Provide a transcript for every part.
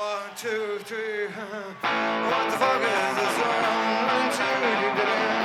One, two, three. what the fuck is this? One, two,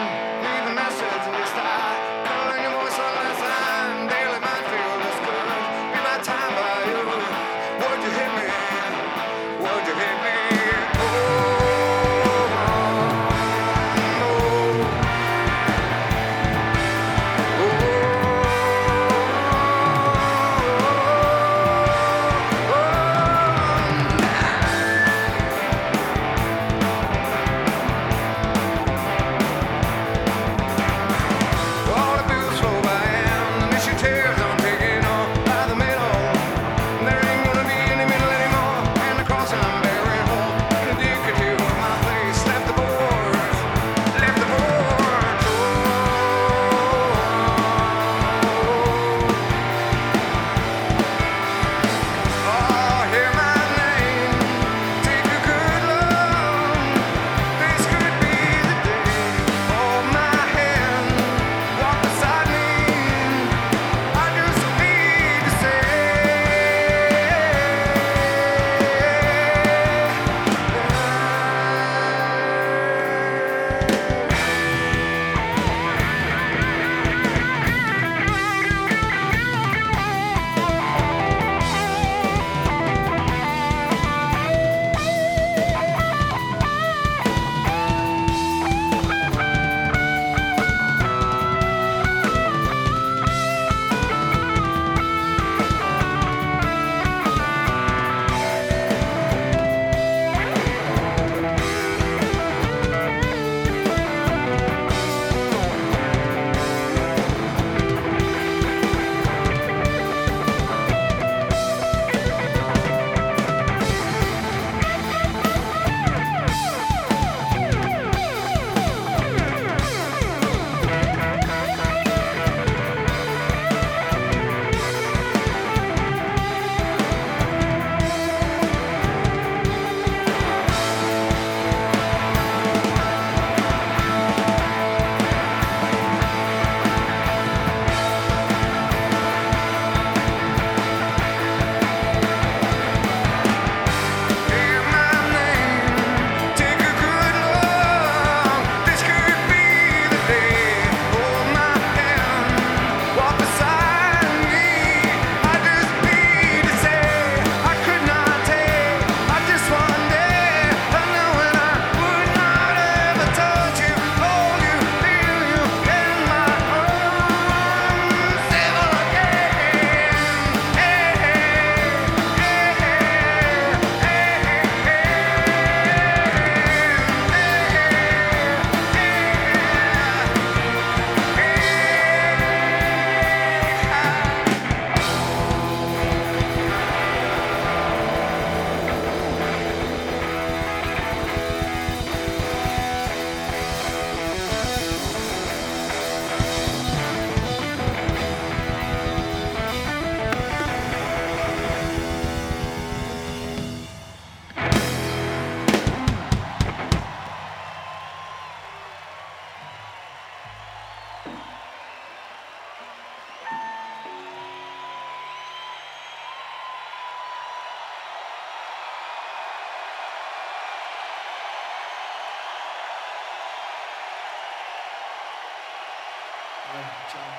Vâng, chào.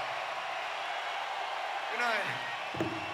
Good night.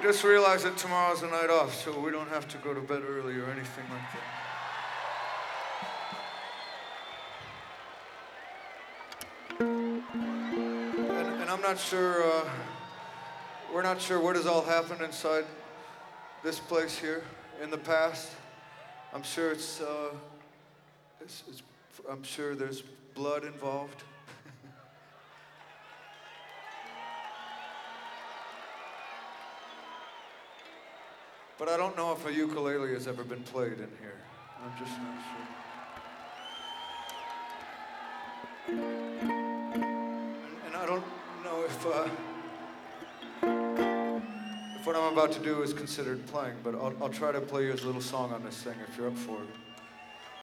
We just realized that tomorrow's a night off, so we don't have to go to bed early or anything like that. And, and I'm not sure, uh, we're not sure what has all happened inside this place here in the past. I'm sure it's, uh, it's, it's I'm sure there's blood involved. But I don't know if a ukulele has ever been played in here. I'm just not sure. And, I don't know if, uh, if what I'm about to do is considered playing, but I'll, I'll try to play you a little song on this thing if you're up for it.